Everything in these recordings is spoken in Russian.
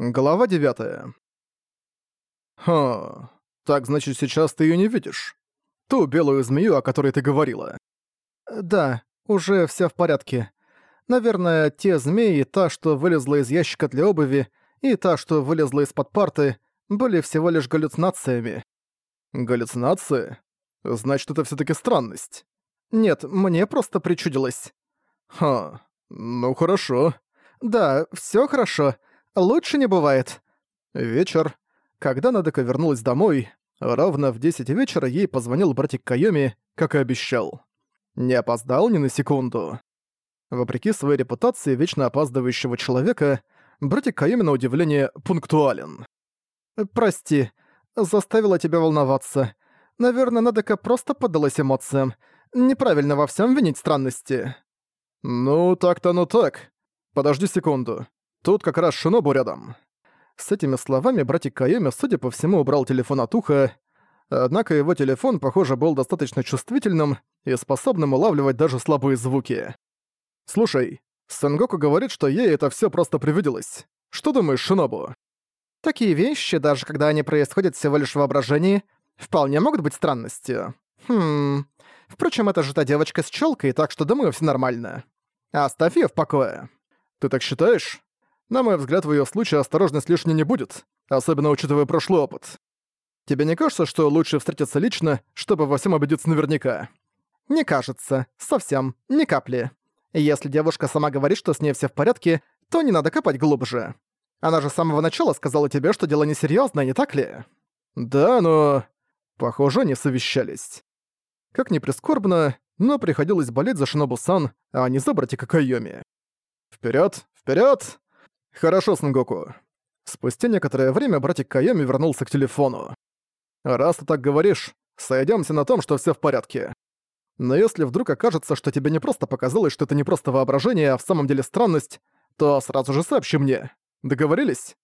Глава 9. Ха, так значит сейчас ты её не видишь? Ту белую змею, о которой ты говорила. Да, уже всё в порядке. Наверное, те змеи, та, что вылезла из ящика для обуви, и та, что вылезла из-под парты, были всего лишь галлюцинациями. Галлюцинации? Значит, это всё-таки странность. Нет, мне просто причудилось. Ха, ну хорошо. Да, всё хорошо. Лучше не бывает. Вечер. Когда Надека вернулась домой, ровно в 10 вечера ей позвонил братик Кайоми, как и обещал. Не опоздал ни на секунду. Вопреки своей репутации вечно опаздывающего человека, братик Кайоми на удивление пунктуален. «Прости, заставила тебя волноваться. Наверное, Надека просто поддалась эмоциям. Неправильно во всем винить странности». «Ну, так-то ну так. Подожди секунду. Тут как раз Шинобу рядом». С этими словами братик Кайоми, судя по всему, убрал телефон от уха, однако его телефон, похоже, был достаточно чувствительным и способным улавливать даже слабые звуки. «Слушай, Сангоку говорит, что ей это все просто привиделось. Что думаешь, Шинобу?» Такие вещи, даже когда они происходят всего лишь в воображении, вполне могут быть странностью. Хм... Впрочем, это же та девочка с челкой, так что думаю, все нормально. Оставь ее в покое. Ты так считаешь? На мой взгляд, в её случае осторожность лишней не будет, особенно учитывая прошлый опыт. Тебе не кажется, что лучше встретиться лично, чтобы во всем убедиться наверняка? Не кажется. Совсем. Ни капли. Если девушка сама говорит, что с ней все в порядке, то не надо копать глубже. Она же с самого начала сказала тебе, что дело несерьёзное, не так ли? Да, но... Похоже, они совещались. Как ни прискорбно, но приходилось болеть за Шинобу-сан, а не за братика Кайоми. Вперед, вперед! «Хорошо, Сангоку». Спустя некоторое время братик Кайоми вернулся к телефону. «Раз ты так говоришь, сойдёмся на том, что всё в порядке. Но если вдруг окажется, что тебе не просто показалось, что это не просто воображение, а в самом деле странность, то сразу же сообщи мне. Договорились?»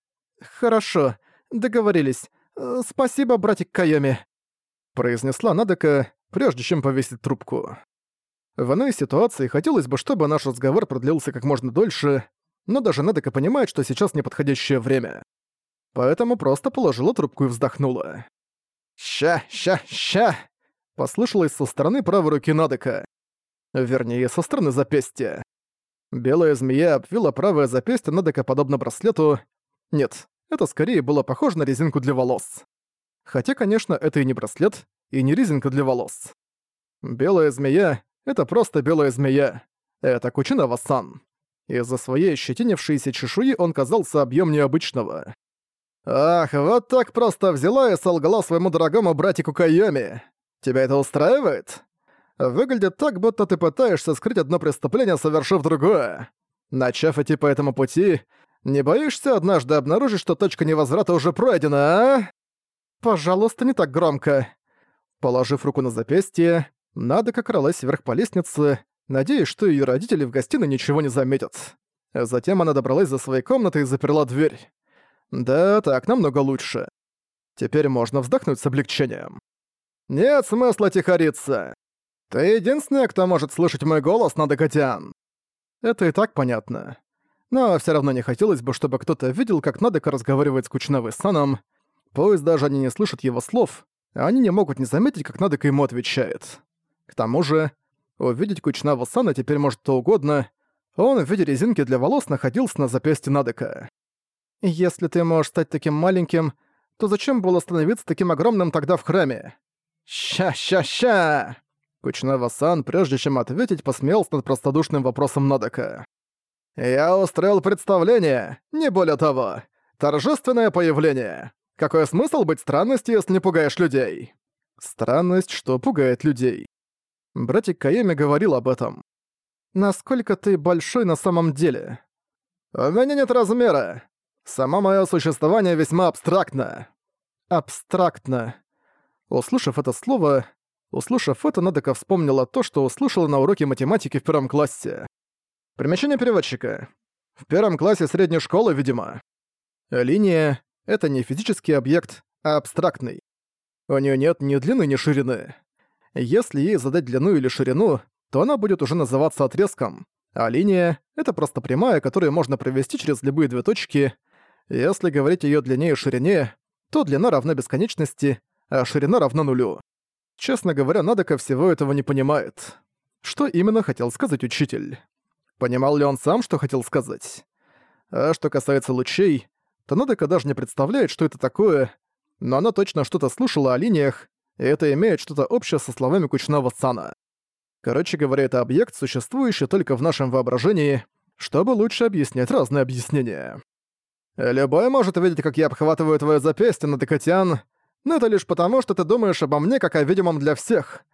«Хорошо, договорились. Э, спасибо, братик Кайоми», — произнесла Надека, прежде чем повесить трубку. В иной ситуации хотелось бы, чтобы наш разговор продлился как можно дольше, но даже Недека понимает, что сейчас неподходящее время. Поэтому просто положила трубку и вздохнула. «Ща, ща, ща!» Послышалось со стороны правой руки Надека. Вернее, со стороны запястья. Белая змея обвила правое запястье Надека подобно браслету. Нет, это скорее было похоже на резинку для волос. Хотя, конечно, это и не браслет, и не резинка для волос. Белая змея — это просто белая змея. Это Кучинава-сан. Из-за своей ощетинившейся чешуи он казался объемнее обычного. «Ах, вот так просто взяла и солгала своему дорогому братику Кайоми. Тебя это устраивает? Выглядит так, будто ты пытаешься скрыть одно преступление, совершив другое. Начав идти по этому пути, не боишься однажды обнаружить, что точка невозврата уже пройдена, а? Пожалуйста, не так громко». Положив руку на запястье, Надо как кралась вверх по лестнице, надеясь, что ее родители в гостиной ничего не заметят. Затем она добралась за своей комнатой и заперла дверь. Да, так намного лучше. Теперь можно вздохнуть с облегчением. Нет смысла тихориться. Ты единственная, кто может слышать мой голос, Надокотян. Это и так понятно. Но все равно не хотелось бы, чтобы кто-то видел, как Надека разговаривает с Кучновой Саном. Пусть даже они не слышат его слов, они не могут не заметить, как Надека ему отвечает. К тому же, Увидеть Кучнава Сана теперь может кто угодно. Он в виде резинки для волос находился на запястье Надека. «Если ты можешь стать таким маленьким, то зачем было становиться таким огромным тогда в храме?» «Ща-ща-ща!» Кучнава-сан, прежде чем ответить, посмеялся над простодушным вопросом Надека. «Я устроил представление, не более того. Торжественное появление. Какой смысл быть странностью, если не пугаешь людей?» Странность, что пугает людей. Братик Каеми говорил об этом. «Насколько ты большой на самом деле?» «У меня нет размера. Само мое существование весьма абстрактно». «Абстрактно». Услышав это слово, услышав это, Надека вспомнила то, что услышала на уроке математики в первом классе. Примечание переводчика. В первом классе средней школы, видимо. Линия — это не физический объект, а абстрактный. У нее нет ни длины, ни ширины. Если ей задать длину или ширину, то она будет уже называться отрезком, а линия — это просто прямая, которую можно провести через любые две точки. Если говорить о её длине и ширине, то длина равна бесконечности, а ширина равна нулю. Честно говоря, Надека всего этого не понимает. Что именно хотел сказать учитель? Понимал ли он сам, что хотел сказать? А что касается лучей, то Надека даже не представляет, что это такое, но она точно что-то слушала о линиях, и это имеет что-то общее со словами Кучного Сана. Короче говоря, это объект, существующий только в нашем воображении, чтобы лучше объяснять разные объяснения. «Любой может увидеть, как я обхватываю твое запястье, Надекатян, но это лишь потому, что ты думаешь обо мне как о видимом для всех.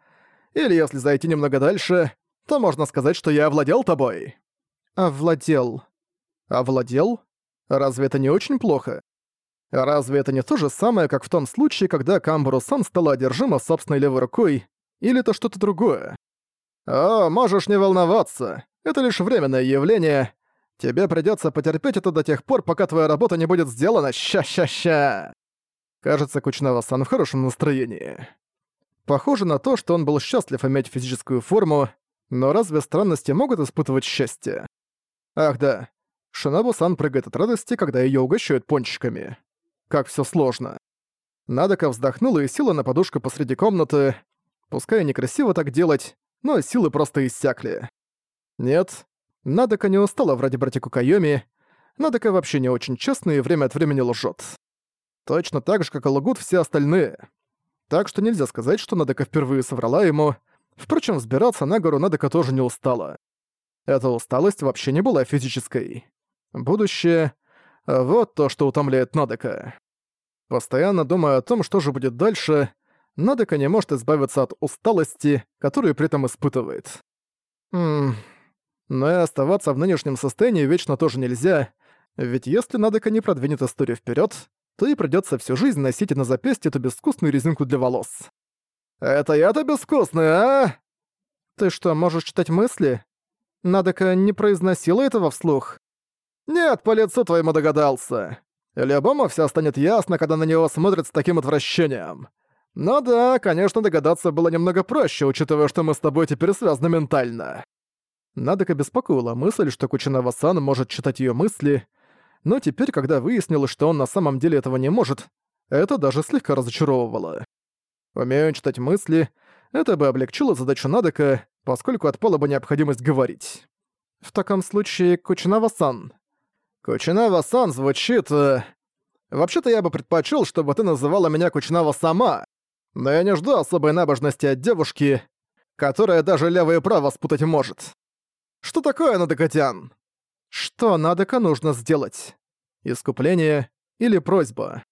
Или если зайти немного дальше, то можно сказать, что я овладел тобой». «Овладел». «Овладел? Разве это не очень плохо? Разве это не то же самое, как в том случае, когда Камбру-сан стала одержима собственной левой рукой, или это что-то другое? О, можешь не волноваться, это лишь временное явление. Тебе придётся потерпеть это до тех пор, пока твоя работа не будет сделана. Ща-ща-ща. Кажется, Кучнава-сан в хорошем настроении. Похоже на то, что он был счастлив иметь физическую форму, но разве странности могут испытывать счастье? Ах да, Шинабу-сан прыгает от радости, когда её угощают пончиками. Как всё сложно. Надока вздохнула и села на подушку посреди комнаты. Пускай некрасиво так делать, но силы просто иссякли. Нет, Надока не устала вроде братику Кайоми. Надока вообще не очень честный и время от времени лжет. Точно так же, как и лгут все остальные. Так что нельзя сказать, что Надока впервые соврала ему. Впрочем, взбираться на гору Надока тоже не устала. Эта усталость вообще не была физической. Будущее — вот то, что утомляет Надека. Постоянно думая о том, что же будет дальше, Надека не может избавиться от усталости, которую при этом испытывает. Ммм... Но и оставаться в нынешнем состоянии вечно тоже нельзя, ведь если Надека не продвинет историю вперед, то и придется всю жизнь носить на запястье эту безвкусную резинку для волос. «Это я-то безвкусный, а?» «Ты что, можешь читать мысли?» Надека не произносила этого вслух. «Нет, по лицу твоему догадался. Любому все станет ясно, когда на него смотрят с таким отвращением. Ну да, конечно, догадаться было немного проще, учитывая, что мы с тобой теперь связаны ментально». Надека беспокоила мысль, что Кучинава-сан может читать ее мысли, но теперь, когда выяснилось, что он на самом деле этого не может, это даже слегка разочаровывало. Умею читать мысли, это бы облегчило задачу Надека, поскольку отпала бы необходимость говорить. В таком случае, Кучинава-сан. Кучинава-сан звучит... Э... Вообще-то я бы предпочел, чтобы ты называла меня Кучинава сама, но я не жду особой набожности от девушки, которая даже лево и право спутать может. Что такое, Надекатян? Что Надека нужно сделать? Искупление или просьба?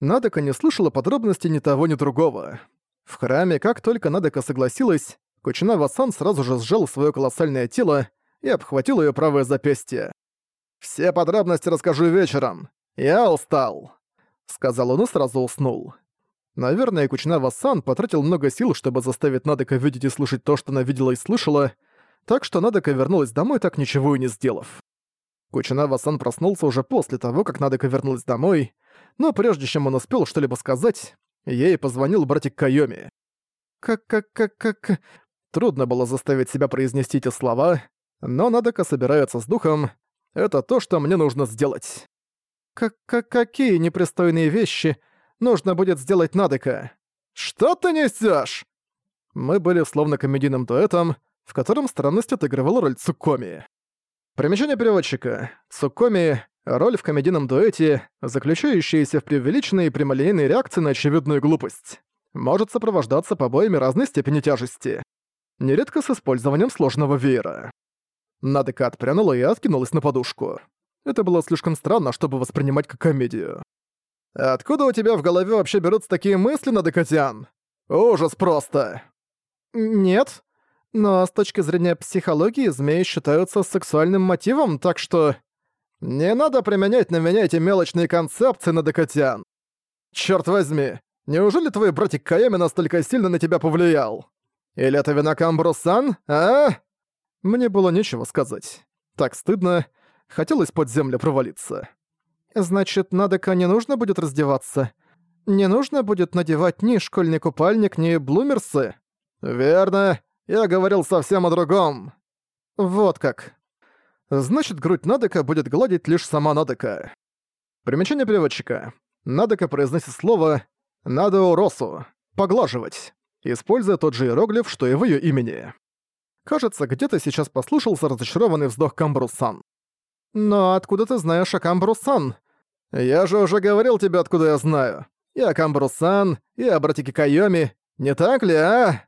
Надека не слышала подробностей ни того, ни другого. В храме, как только Надека согласилась, Кучинава-сан сразу же сжал свое колоссальное тело и обхватил ее правое запястье. «Все подробности расскажу вечером. Я устал», — сказал он и сразу уснул. Наверное, Кучинава-сан потратил много сил, чтобы заставить Надека видеть и слышать то, что она видела и слышала, так что Надека вернулась домой, так ничего и не сделав. Кучинава-сан проснулся уже после того, как Надека вернулась домой, но прежде чем он успел что-либо сказать, ей позвонил братик Кайоми. «Как-как-как-как...» Трудно было заставить себя произнести эти слова, но Надека собирается с духом. Это то, что мне нужно сделать. «Как-как-какие непристойные вещи нужно будет сделать Надека?» «Что ты несешь? Мы были словно комедийным дуэтом, в котором странность отыгрывала роль Цукоми. Примечание переводчика. Цукоми — роль в комедийном дуэте, заключающаяся в преувеличенной и прямолинейной реакции на очевидную глупость. Может сопровождаться побоями разной степени тяжести. Нередко с использованием сложного веера. Надека отпрянула и откинулась на подушку. Это было слишком странно, чтобы воспринимать как комедию. «Откуда у тебя в голове вообще берутся такие мысли, Надекатян? Ужас просто!» «Нет», но с точки зрения психологии змеи считаются сексуальным мотивом, так что... Не надо применять на меня эти мелочные концепции на Докотян. Чёрт возьми, неужели твой братик Каями настолько сильно на тебя повлиял? Или это вина Камбрусан, а? Мне было нечего сказать. Так стыдно, хотелось под землю провалиться. Значит, Надека не нужно будет раздеваться? Не нужно будет надевать ни школьный купальник, ни блумерсы? Верно. Я говорил совсем о другом. Вот как. Значит, грудь Надека будет гладить лишь сама Надека. Примечание переводчика. Надока произносит слово «надо росу» — «поглаживать», используя тот же иероглиф, что и в её имени. Кажется, где-то сейчас послышался разочарованный вздох Камбрусан. «Но откуда ты знаешь о Камбрусан?» «Я же уже говорил тебе, откуда я знаю. И о Камбрусан, и о братике Кайоми. Не так ли, а?»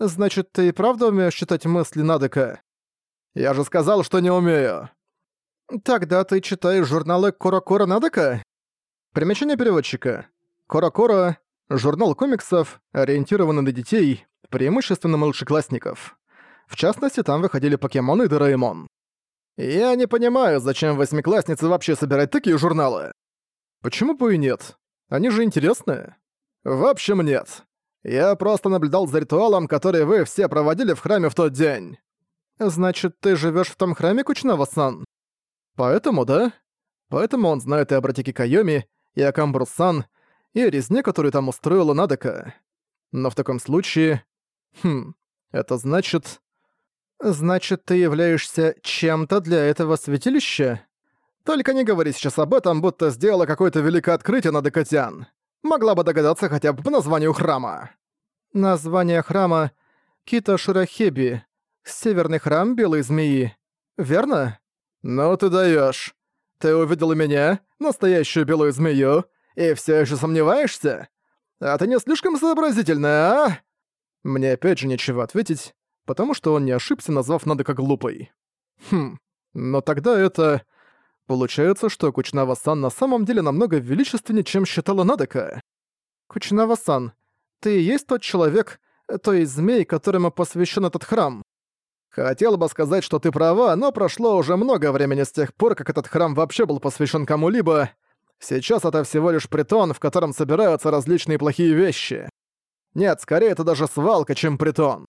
«Значит, ты и правда умеешь читать мысли Надека?» «Я же сказал, что не умею». «Тогда ты читаешь журналы Кора-Кора Надека?» Примечание переводчика. Кора-Кора — журнал комиксов, ориентированный на детей, преимущественно младшеклассников. В частности, там выходили покемоны и Дораэмон. «Я не понимаю, зачем восьмиклассницы вообще собирать такие журналы?» «Почему бы и нет? Они же интересные». «В общем, нет. Я просто наблюдал за ритуалом, который вы все проводили в храме в тот день». «Значит, ты живешь в том храме, Кучнава-сан?» «Поэтому, да? Поэтому он знает и о братике Кайоми, и о Камбрус-сан, и о резне, которую там устроила Надека. Но в таком случае... Хм, это значит... «Значит, ты являешься чем-то для этого святилища?» «Только не говори сейчас об этом, будто сделала какое-то великое открытие на Декатян. Могла бы догадаться хотя бы по названию храма». «Название храма — Кита Ширахеби, Северный храм Белой Змеи. Верно?» «Ну ты даешь. Ты увидел меня, настоящую белую змею, и все еще сомневаешься? А ты не слишком сообразительная, а?» Мне опять же нечего ответить, потому что он не ошибся, назвав Надека глупой. Хм, но тогда это... Получается, что Кучнава-сан на самом деле намного величественнее, чем считала Надека. Кучнава-сан, ты и есть тот человек, то есть змей, которому посвящен этот храм. Хотел бы сказать, что ты права, но прошло уже много времени с тех пор, как этот храм вообще был посвящен кому-либо. Сейчас это всего лишь притон, в котором собираются различные плохие вещи. Нет, скорее это даже свалка, чем притон.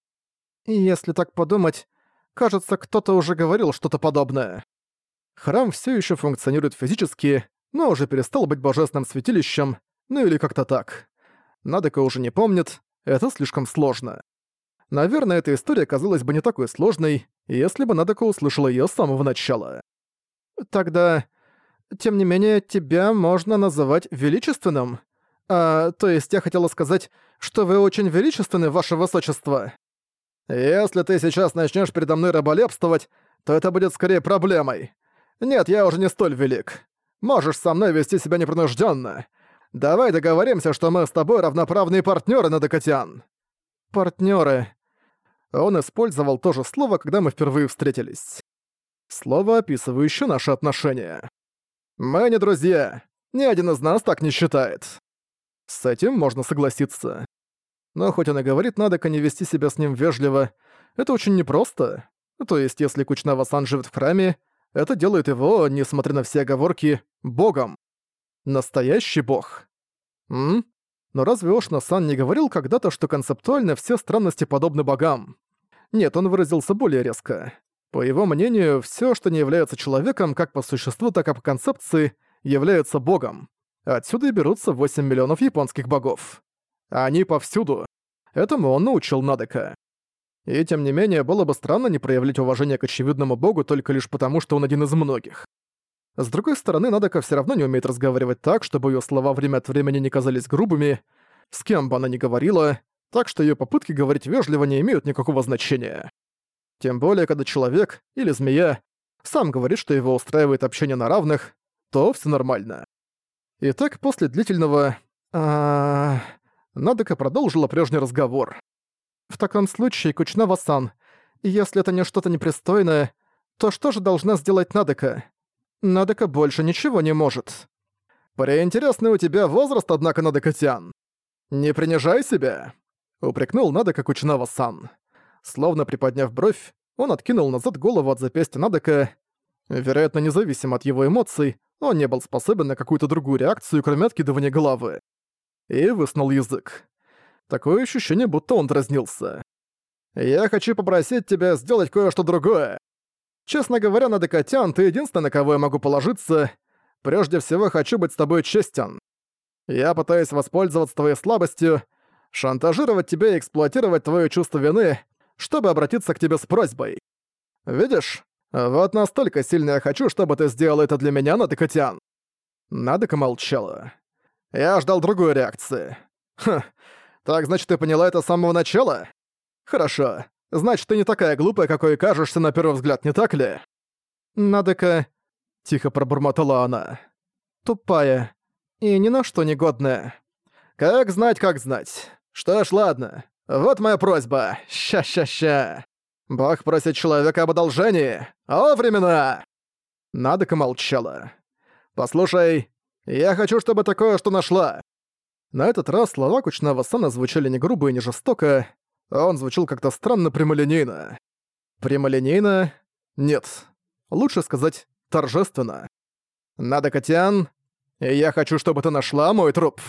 Если так подумать, кажется, кто-то уже говорил что-то подобное. Храм все еще функционирует физически, но уже перестал быть божественным святилищем, ну или как-то так. Надека уже не помнит, это слишком сложно. Наверное, эта история казалась бы не такой сложной, если бы Надека услышала ее с самого начала. Тогда, тем не менее, тебя можно называть величественным? А, то есть я хотела сказать, что вы очень величественны, ваше высочество. Если ты сейчас начнешь передо мной раболепствовать, то это будет скорее проблемой. Нет, я уже не столь велик. Можешь со мной вести себя непринужденно. Давай договоримся, что мы с тобой равноправные партнеры, Надокотян. Партнеры. Он использовал то же слово, когда мы впервые встретились. Слово, описывающее наши отношения. Мы не друзья. Ни один из нас так не считает. С этим можно согласиться. Но хоть он и говорит, надо не вести себя с ним вежливо, это очень непросто. То есть, если Кучнава-сан живет в храме, это делает его, несмотря на все оговорки, богом. Настоящий бог. М? Но разве Ошна-сан не говорил когда-то, что концептуально все странности подобны богам? Нет, он выразился более резко. По его мнению, все, что не является человеком, как по существу, так и по концепции, является богом. Отсюда и берутся 8 миллионов японских богов. Они повсюду. Этому он научил Надека. И тем не менее, было бы странно не проявлять уважение к очевидному богу только лишь потому, что он один из многих. С другой стороны, Надека все равно не умеет разговаривать так, чтобы ее слова время от времени не казались грубыми, с кем бы она ни говорила, так что ее попытки говорить вежливо не имеют никакого значения. Тем более, когда человек, или змея, сам говорит, что его устраивает общение на равных, то все нормально. Итак, после длительного... А... Надека продолжила прежний разговор. «В таком случае, Кучнава-сан, если это не что-то непристойное, то что же должна сделать Надека? Надека больше ничего не может». «Приинтересный у тебя возраст, однако, Надека-тян. Не принижай себя», — упрекнул Надека Кучнава-сан. Словно приподняв бровь, он откинул назад голову от запястья Надека. Вероятно, независимо от его эмоций, он не был способен на какую-то другую реакцию, кроме откидывания головы и высунул язык. Такое ощущение, будто он дразнился. «Я хочу попросить тебя сделать кое-что другое. Честно говоря, на Декатян ты единственный, на кого я могу положиться. Прежде всего, хочу быть с тобой честен. Я пытаюсь воспользоваться твоей слабостью, шантажировать тебя и эксплуатировать твое чувство вины, чтобы обратиться к тебе с просьбой. Видишь, вот настолько сильно я хочу, чтобы ты сделал это для меня, Надекатян. Надека молчала. Я ждал другой реакции. Хм, так значит, ты поняла это с самого начала? Хорошо. Значит, ты не такая глупая, какой кажешься на первый взгляд, не так ли? Надека... Тихо пробормотала она. Тупая. И ни на что негодная. Как знать, как знать. Что ж, ладно. Вот моя просьба. Ща-ща-ща. Бог просит человека об одолжении. О, времена! Надека молчала. «Послушай, я хочу, чтобы такое что нашла». На этот раз слова Кучного Сана звучали не грубо и не жестоко, а он звучал как-то странно прямолинейно. Прямолинейно? Нет. Лучше сказать торжественно. «Надо, Котян, я хочу, чтобы ты нашла мой труп».